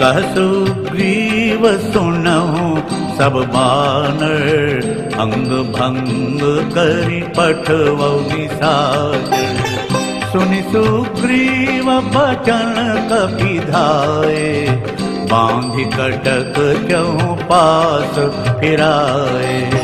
कह सुग्रीव सुनहु सब बानर अंग भंग करी पठवौ निसाचर सुनि सुग्रीव बचन कपिधाए बांधि कटक क्यों पास फिराए?